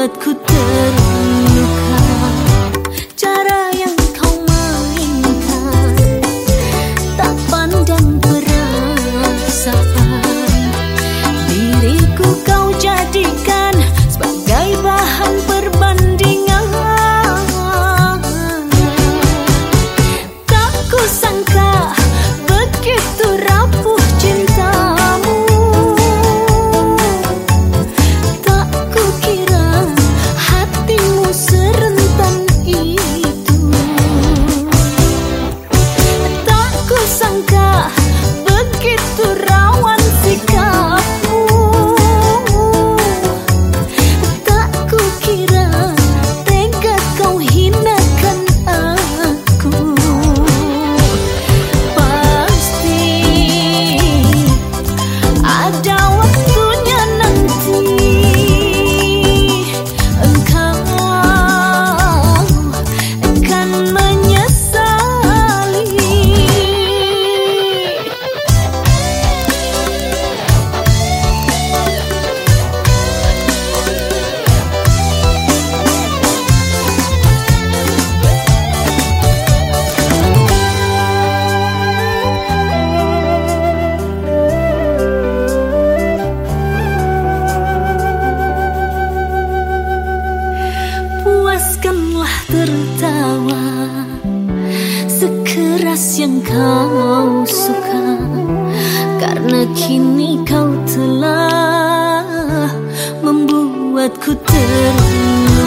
membuatku terluka tertawa Sekeras yang kau suka. Karena kini kau telah Membuatku terluka.